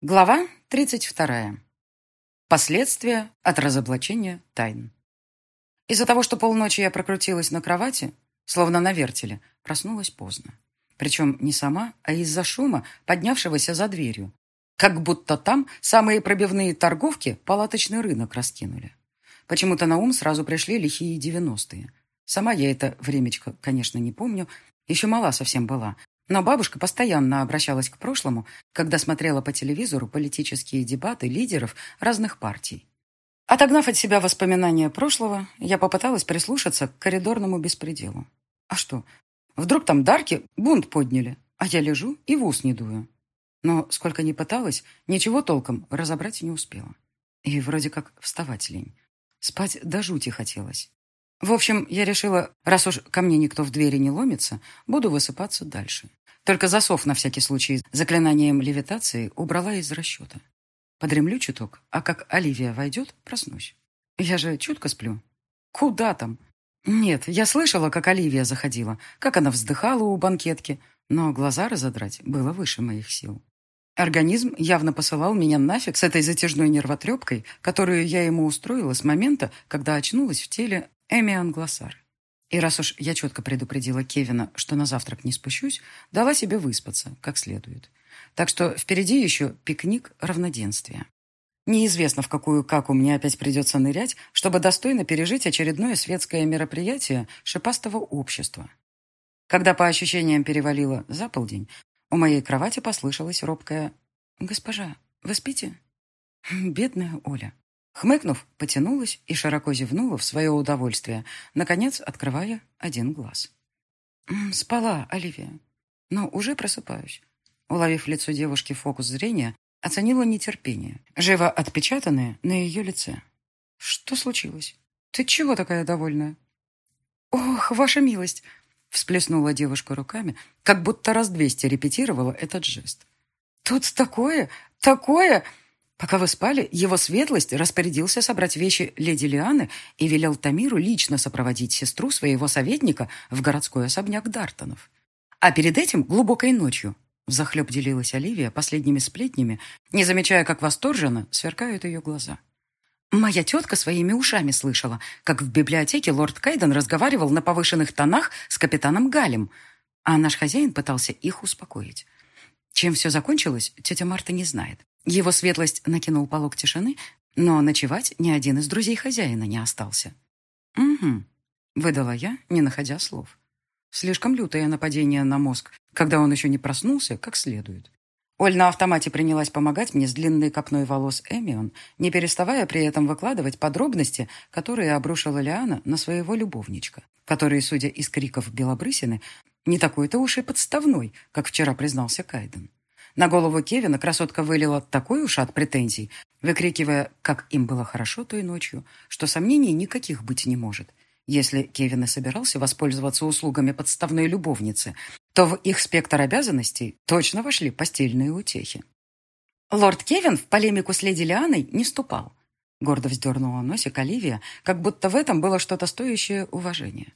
Глава 32. Последствия от разоблачения тайн. Из-за того, что полночи я прокрутилась на кровати, словно на вертеле, проснулась поздно. Причем не сама, а из-за шума, поднявшегося за дверью. Как будто там самые пробивные торговки палаточный рынок раскинули. Почему-то на ум сразу пришли лихие девяностые. Сама я это времечко, конечно, не помню. Еще мала совсем была, но бабушка постоянно обращалась к прошлому, когда смотрела по телевизору политические дебаты лидеров разных партий. Отогнав от себя воспоминания прошлого, я попыталась прислушаться к коридорному беспределу. А что, вдруг там дарки бунт подняли, а я лежу и в ус не дую. Но сколько ни пыталась, ничего толком разобрать не успела. И вроде как вставать лень. Спать до жути хотелось. В общем, я решила, раз уж ко мне никто в двери не ломится, буду высыпаться дальше. Только засов на всякий случай заклинанием левитации убрала из расчета. Подремлю чуток, а как Оливия войдет, проснусь. Я же чутко сплю. Куда там? Нет, я слышала, как Оливия заходила, как она вздыхала у банкетки, но глаза разодрать было выше моих сил. Организм явно посылал меня нафиг с этой затяжной нервотрепкой, которую я ему устроила с момента, когда очнулась в теле Эми Англосар. И раз уж я четко предупредила Кевина, что на завтрак не спущусь, дала себе выспаться как следует. Так что впереди еще пикник равноденствия. Неизвестно, в какую каку мне опять придется нырять, чтобы достойно пережить очередное светское мероприятие шипастого общества. Когда по ощущениям перевалило за полдень, у моей кровати послышалась робкая «Госпожа, вы спите?» Бедная Оля. Хмыкнув, потянулась и широко зевнула в свое удовольствие, наконец открывая один глаз. «Спала, Оливия, но уже просыпаюсь». Уловив лицо девушки фокус зрения, оценила нетерпение, живо отпечатанное на ее лице. «Что случилось? Ты чего такая довольная?» «Ох, ваша милость!» всплеснула девушка руками, как будто раз двести репетировала этот жест. «Тут такое, такое!» Пока вы спали, его светлость распорядился собрать вещи леди Лианы и велел Тамиру лично сопроводить сестру своего советника в городской особняк Дартонов. А перед этим глубокой ночью взахлеб делилась Оливия последними сплетнями, не замечая, как восторженно сверкают ее глаза. Моя тетка своими ушами слышала, как в библиотеке лорд Кайден разговаривал на повышенных тонах с капитаном Галем, а наш хозяин пытался их успокоить. Чем все закончилось, тетя Марта не знает. Его светлость накинул полог тишины, но ночевать ни один из друзей хозяина не остался. «Угу», — выдала я, не находя слов. Слишком лютое нападение на мозг, когда он еще не проснулся как следует. Оль на автомате принялась помогать мне с длинной копной волос Эмион, не переставая при этом выкладывать подробности, которые обрушила Лиана на своего любовничка, который, судя из криков Белобрысины, не такой-то уж и подставной, как вчера признался Кайден. На голову Кевина красотка вылила такой ушат претензий, выкрикивая, как им было хорошо той ночью, что сомнений никаких быть не может. Если Кевин и собирался воспользоваться услугами подставной любовницы, то в их спектр обязанностей точно вошли постельные утехи. Лорд Кевин в полемику с леди Лианой не вступал. Гордо вздернула носик Оливия, как будто в этом было что-то стоящее уважения.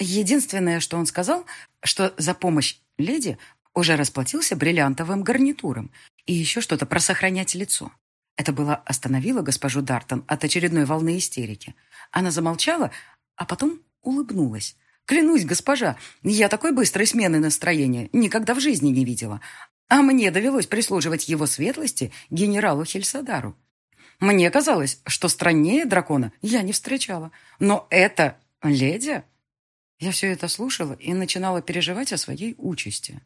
Единственное, что он сказал, что за помощь леди уже расплатился бриллиантовым гарнитуром и еще что-то про сохранять лицо. Это было остановило госпожу Дартон от очередной волны истерики. Она замолчала, а потом улыбнулась. «Клянусь, госпожа, я такой быстрой смены настроения никогда в жизни не видела. А мне довелось прислуживать его светлости генералу Хельсадару. Мне казалось, что страннее дракона я не встречала. Но это леди...» Я все это слушала и начинала переживать о своей участи.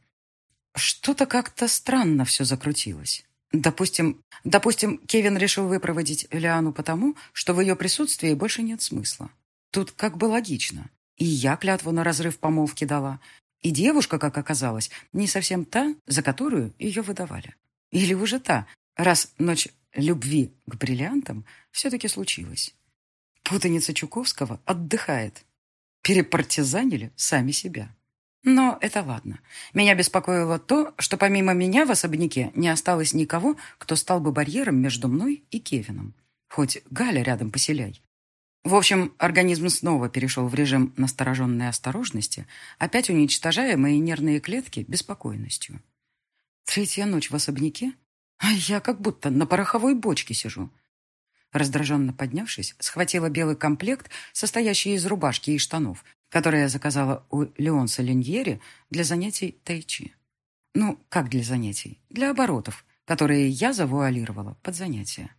Что-то как-то странно все закрутилось. Допустим, допустим, Кевин решил выпроводить Лиану потому, что в ее присутствии больше нет смысла. Тут как бы логично. И я клятву на разрыв помолвки дала. И девушка, как оказалось, не совсем та, за которую ее выдавали. Или уже та, раз ночь любви к бриллиантам все-таки случилась. Путаница Чуковского отдыхает. Перепартизанили сами себя. Но это ладно. Меня беспокоило то, что помимо меня в особняке не осталось никого, кто стал бы барьером между мной и Кевином. Хоть Галя рядом поселяй. В общем, организм снова перешел в режим настороженной осторожности, опять уничтожая мои нервные клетки беспокойностью. Третья ночь в особняке? А я как будто на пороховой бочке сижу. Раздраженно поднявшись, схватила белый комплект, состоящий из рубашки и штанов, который я заказала у Леонса Линьери для занятий тайчи. Ну, как для занятий? Для оборотов, которые я завуалировала под занятия.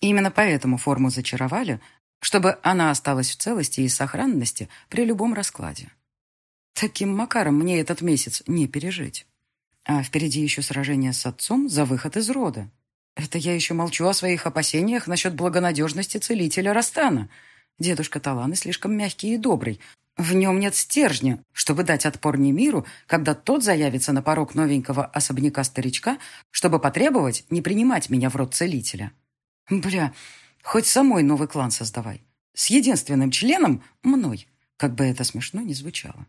Именно поэтому форму зачаровали, чтобы она осталась в целости и сохранности при любом раскладе. Таким макаром мне этот месяц не пережить. А впереди еще сражение с отцом за выход из рода. Это я еще молчу о своих опасениях насчет благонадежности целителя Растана. Дедушка Таланы слишком мягкий и добрый, в нем нет стержня, чтобы дать отпор Немиру, когда тот заявится на порог новенького особняка старичка, чтобы потребовать не принимать меня в род целителя. Бля, хоть самой новый клан создавай. С единственным членом – мной, как бы это смешно ни звучало.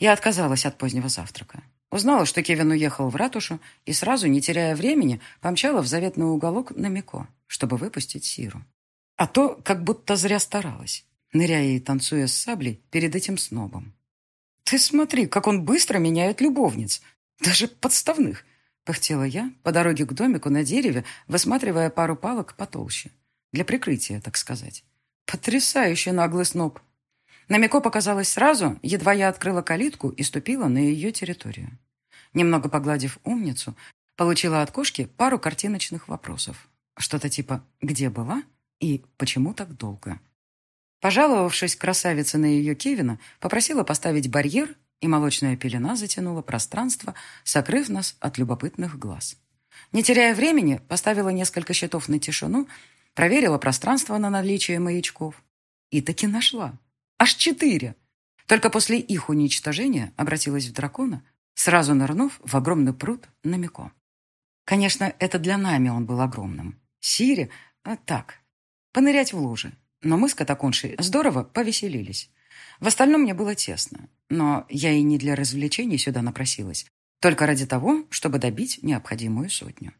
Я отказалась от позднего завтрака. Узнала, что Кевин уехал в ратушу и сразу, не теряя времени, помчала в заветный уголок на Мико, чтобы выпустить Сиру. А то как будто зря старалась ныряя и танцуя с саблей перед этим снобом. «Ты смотри, как он быстро меняет любовниц, даже подставных!» Пыхтела я по дороге к домику на дереве, высматривая пару палок потолще. Для прикрытия, так сказать. Потрясающий наглый сноб. Намеко показалось сразу, едва я открыла калитку и ступила на ее территорию. Немного погладив умницу, получила от кошки пару картиночных вопросов. Что-то типа «Где была?» и «Почему так долго?» Пожаловавшись красавице на ее Кевина, попросила поставить барьер, и молочная пелена затянула пространство, сокрыв нас от любопытных глаз. Не теряя времени, поставила несколько щитов на тишину, проверила пространство на наличие маячков. И таки нашла. Аж четыре. Только после их уничтожения обратилась в дракона, сразу нырнув в огромный пруд на Мико. Конечно, это для нами он был огромным. Сири, а так, понырять в луже, но мы с Катаконшей здорово повеселились. В остальном мне было тесно, но я и не для развлечений сюда напросилась, только ради того, чтобы добить необходимую сотню.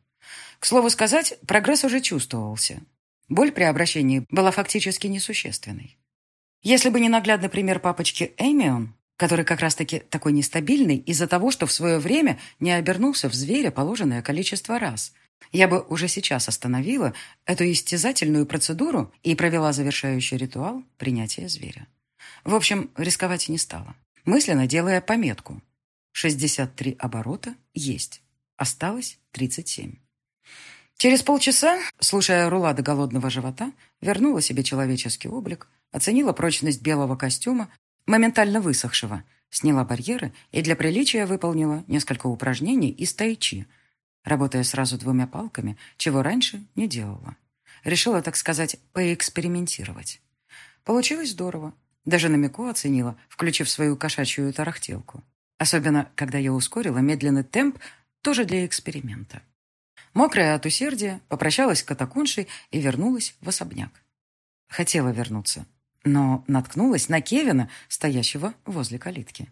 К слову сказать, прогресс уже чувствовался. Боль при обращении была фактически несущественной. Если бы не наглядный пример папочки Эмион, который как раз-таки такой нестабильный из-за того, что в свое время не обернулся в зверя положенное количество раз – я бы уже сейчас остановила эту истязательную процедуру и провела завершающий ритуал принятия зверя. В общем, рисковать не стала, мысленно делая пометку. 63 оборота есть. Осталось 37. Через полчаса, слушая рулады голодного живота, вернула себе человеческий облик, оценила прочность белого костюма, моментально высохшего, сняла барьеры и для приличия выполнила несколько упражнений из тайчи – работая сразу двумя палками, чего раньше не делала. Решила, так сказать, поэкспериментировать. Получилось здорово. Даже на Мико оценила, включив свою кошачью тарахтелку. Особенно, когда я ускорила медленный темп, тоже для эксперимента. Мокрая от усердия, попрощалась с катакуншей и вернулась в особняк. Хотела вернуться, но наткнулась на Кевина, стоящего возле калитки.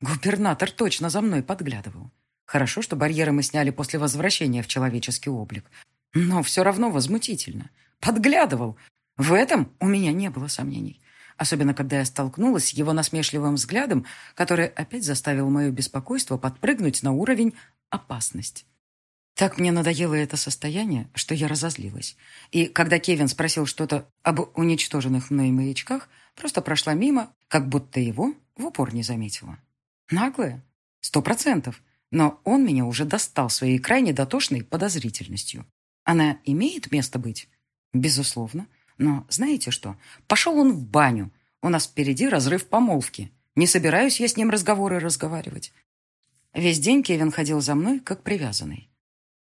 Губернатор точно за мной подглядывал. Хорошо, что барьеры мы сняли после возвращения в человеческий облик. Но все равно возмутительно. Подглядывал. В этом у меня не было сомнений. Особенно, когда я столкнулась с его насмешливым взглядом, который опять заставил мое беспокойство подпрыгнуть на уровень «опасность». Так мне надоело это состояние, что я разозлилась. И когда Кевин спросил что-то об уничтоженных мной маячках, просто прошла мимо, как будто его в упор не заметила. Наглая? Сто процентов. Но он меня уже достал своей крайне дотошной подозрительностью. Она имеет место быть? Безусловно. Но знаете что? Пошел он в баню. У нас впереди разрыв помолвки. Не собираюсь я с ним разговоры разговаривать. Весь день Кевин ходил за мной, как привязанный.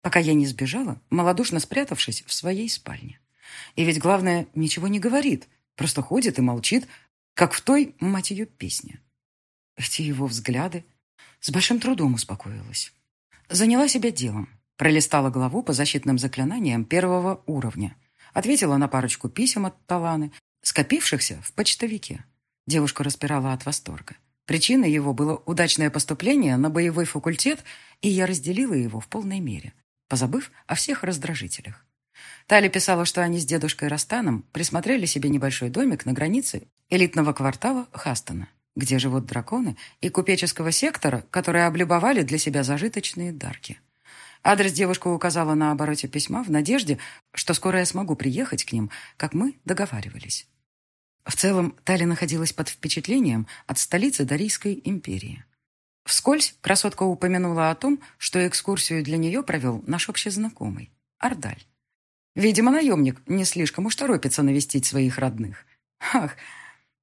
Пока я не сбежала, малодушно спрятавшись в своей спальне. И ведь главное, ничего не говорит. Просто ходит и молчит, как в той, мать ее, песне. Эти его взгляды, с большим трудом успокоилась. Заняла себя делом. Пролистала главу по защитным заклинаниям первого уровня. Ответила на парочку писем от Таланы, скопившихся в почтовике. Девушка распирала от восторга. Причиной его было удачное поступление на боевой факультет, и я разделила его в полной мере, позабыв о всех раздражителях. Тали писала, что они с дедушкой Растаном присмотрели себе небольшой домик на границе элитного квартала Хастона где живут драконы, и купеческого сектора, которые облюбовали для себя зажиточные дарки. Адрес девушка указала на обороте письма в надежде, что скоро я смогу приехать к ним, как мы договаривались. В целом, Тали находилась под впечатлением от столицы Дарийской империи. Вскользь красотка упомянула о том, что экскурсию для нее провел наш общий знакомый – Ардаль. Видимо, наемник не слишком уж торопится навестить своих родных. Ах,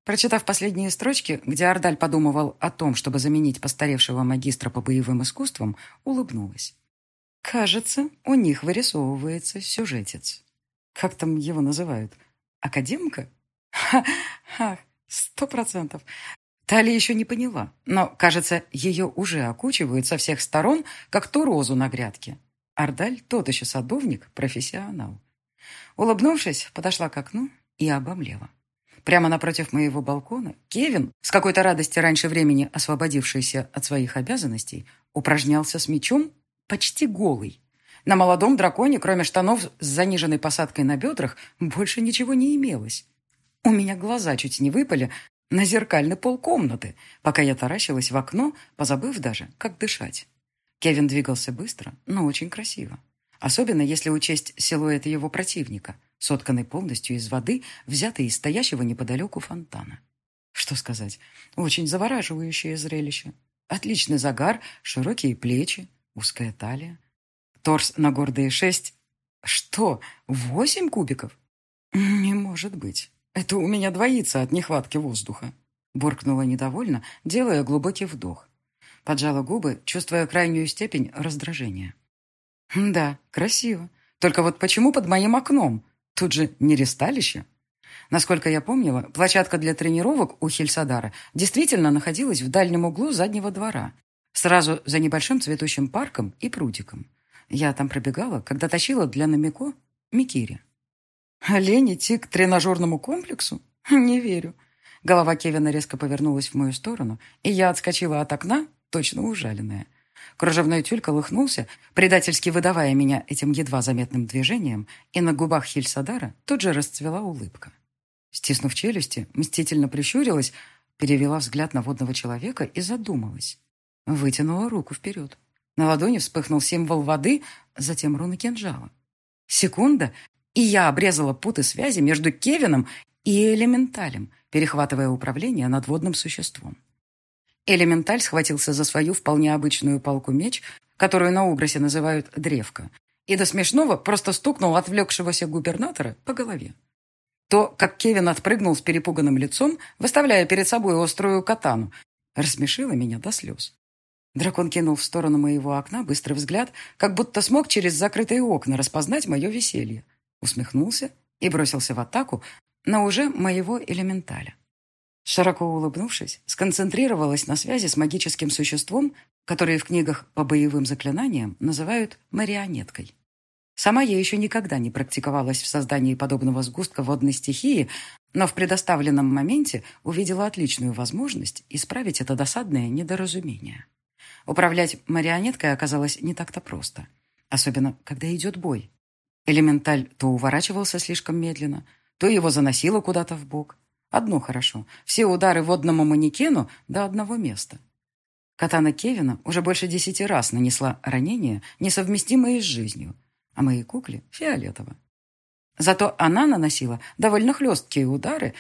прочитав последние строчки, где Ардаль подумывал о том, чтобы заменить постаревшего магистра по боевым искусствам, улыбнулась. Кажется, у них вырисовывается сюжетец. Как там его называют? Академка? Ха-ха, сто процентов. Талия еще не поняла, но, кажется, ее уже окучивают со всех сторон, как ту розу на грядке. Ардаль тот еще садовник, профессионал. Улыбнувшись, подошла к окну и обомлела. Прямо напротив моего балкона Кевин, с какой-то радости раньше времени освободившийся от своих обязанностей, упражнялся с мечом почти голый. На молодом драконе, кроме штанов с заниженной посадкой на бедрах, больше ничего не имелось. У меня глаза чуть не выпали на зеркальный пол комнаты, пока я таращилась в окно, позабыв даже, как дышать. Кевин двигался быстро, но очень красиво. Особенно если учесть силуэт его противника, сотканный полностью из воды, взятый из стоящего неподалеку фонтана. Что сказать, очень завораживающее зрелище. Отличный загар, широкие плечи, узкая талия. Торс на гордые шесть. Что, восемь кубиков? Не может быть. Это у меня двоится от нехватки воздуха. Буркнула недовольно, делая глубокий вдох. Поджала губы, чувствуя крайнюю степень раздражения. Да, красиво. Только вот почему под моим окном? Тут же не ресталище. Насколько я помнила, площадка для тренировок у Хельсадара действительно находилась в дальнем углу заднего двора, Сразу за небольшим цветущим парком и прудиком. Я там пробегала, когда тащила для Намико Микири. Олень идти к тренажерному комплексу? Не верю. Голова Кевина резко повернулась в мою сторону, и я отскочила от окна, точно ужаленная. Кружевной тюль колыхнулся, предательски выдавая меня этим едва заметным движением, и на губах Хильсадара тут же расцвела улыбка. Стиснув челюсти, мстительно прищурилась, перевела взгляд на водного человека и задумалась. Вытянула руку вперед. На ладони вспыхнул символ воды, затем руны кинжала. Секунда, и я обрезала путы связи между Кевином и Элементалем, перехватывая управление над водным существом. Элементаль схватился за свою вполне обычную палку-меч, которую на Угросе называют древко, и до смешного просто стукнул отвлекшегося губернатора по голове. То, как Кевин отпрыгнул с перепуганным лицом, выставляя перед собой острую катану, рассмешило меня до слез. Дракон кинул в сторону моего окна быстрый взгляд, как будто смог через закрытые окна распознать мое веселье. Усмехнулся и бросился в атаку на уже моего элементаля. Широко улыбнувшись, сконцентрировалась на связи с магическим существом, которое в книгах по боевым заклинаниям называют марионеткой. Сама я еще никогда не практиковалась в создании подобного сгустка водной стихии, но в предоставленном моменте увидела отличную возможность исправить это досадное недоразумение. Управлять марионеткой оказалось не так-то просто. Особенно, когда идет бой. Элементаль то уворачивался слишком медленно, то его заносило куда-то в бок. Одно хорошо. Все удары водному манекену до одного места. Катана Кевина уже больше десяти раз нанесла ранения, несовместимые с жизнью, а моей кукле — фиолетово. Зато она наносила довольно хлесткие удары,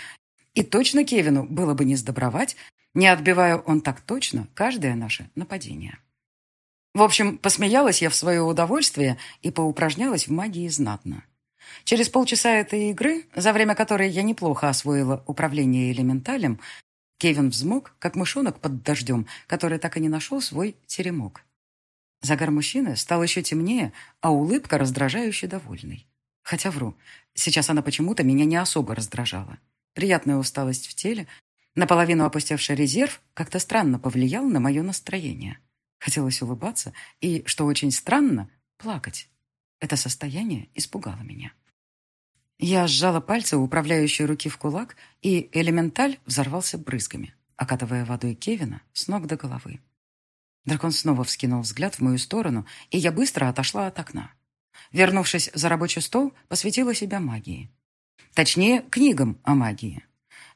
и точно Кевину было бы не сдобровать, не отбивая он так точно каждое наше нападение. В общем, посмеялась я в свое удовольствие и поупражнялась в магии знатно. Через полчаса этой игры, за время которой я неплохо освоила управление элементалем, Кевин взмок, как мышонок под дождем, который так и не нашел свой теремок. Загар мужчины стал еще темнее, а улыбка раздражающе довольной. Хотя вру, сейчас она почему-то меня не особо раздражала. Приятная усталость в теле, Наполовину опустевший резерв как-то странно повлиял на мое настроение. Хотелось улыбаться и, что очень странно, плакать. Это состояние испугало меня. Я сжала пальцы управляющей руки в кулак, и элементаль взорвался брызгами, окатывая водой Кевина с ног до головы. Дракон снова вскинул взгляд в мою сторону, и я быстро отошла от окна. Вернувшись за рабочий стол, посвятила себя магии. Точнее, книгам о магии.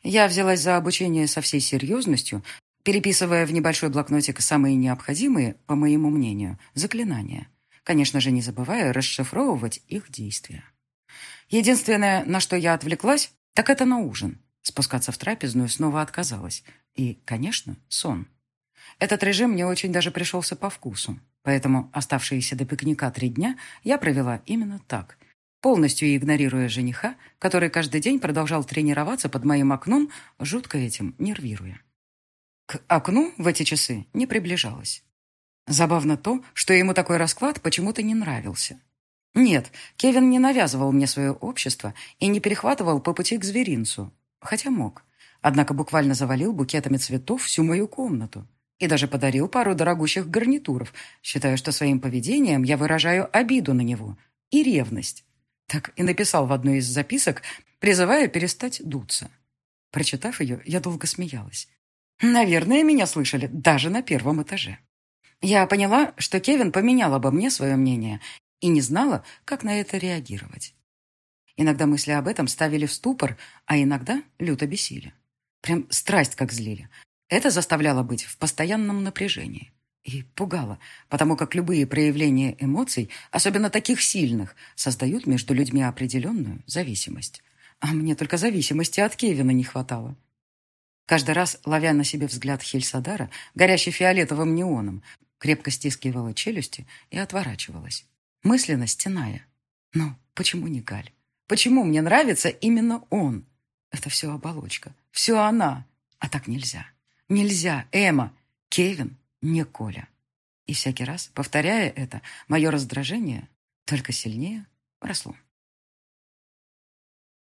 Я взялась за обучение со всей серьезностью, переписывая в небольшой блокнотик самые необходимые, по моему мнению, заклинания, конечно же, не забывая расшифровывать их действия. Единственное, на что я отвлеклась, так это на ужин. Спускаться в трапезную снова отказалась. И, конечно, сон. Этот режим мне очень даже пришелся по вкусу. Поэтому оставшиеся до пикника три дня я провела именно так, полностью игнорируя жениха, который каждый день продолжал тренироваться под моим окном, жутко этим нервируя. К окну в эти часы не приближалась. Забавно то, что ему такой расклад почему-то не нравился. Нет, Кевин не навязывал мне свое общество и не перехватывал по пути к зверинцу, хотя мог. Однако буквально завалил букетами цветов всю мою комнату и даже подарил пару дорогущих гарнитуров, считая, что своим поведением я выражаю обиду на него и ревность. Так и написал в одной из записок, призывая перестать дуться. Прочитав ее, я долго смеялась. Наверное, меня слышали даже на первом этаже. Я поняла, что Кевин поменял обо мне свое мнение и не знала, как на это реагировать. Иногда мысли об этом ставили в ступор, а иногда люто бесили. Прям страсть как злили. Это заставляло быть в постоянном напряжении. И пугало, потому как любые проявления эмоций, особенно таких сильных, создают между людьми определенную зависимость. А мне только зависимости от Кевина не хватало. Каждый раз, ловя на себе взгляд Хельсадара, горящий фиолетовым неоном, крепко стискивала челюсти и отворачивалась, мысленно стеная. Ну, почему не Галь? Почему мне нравится именно он? Это все оболочка, все она. А так нельзя. Нельзя, Эма, Кевин не Коля. И всякий раз, повторяя это, мое раздражение только сильнее росло.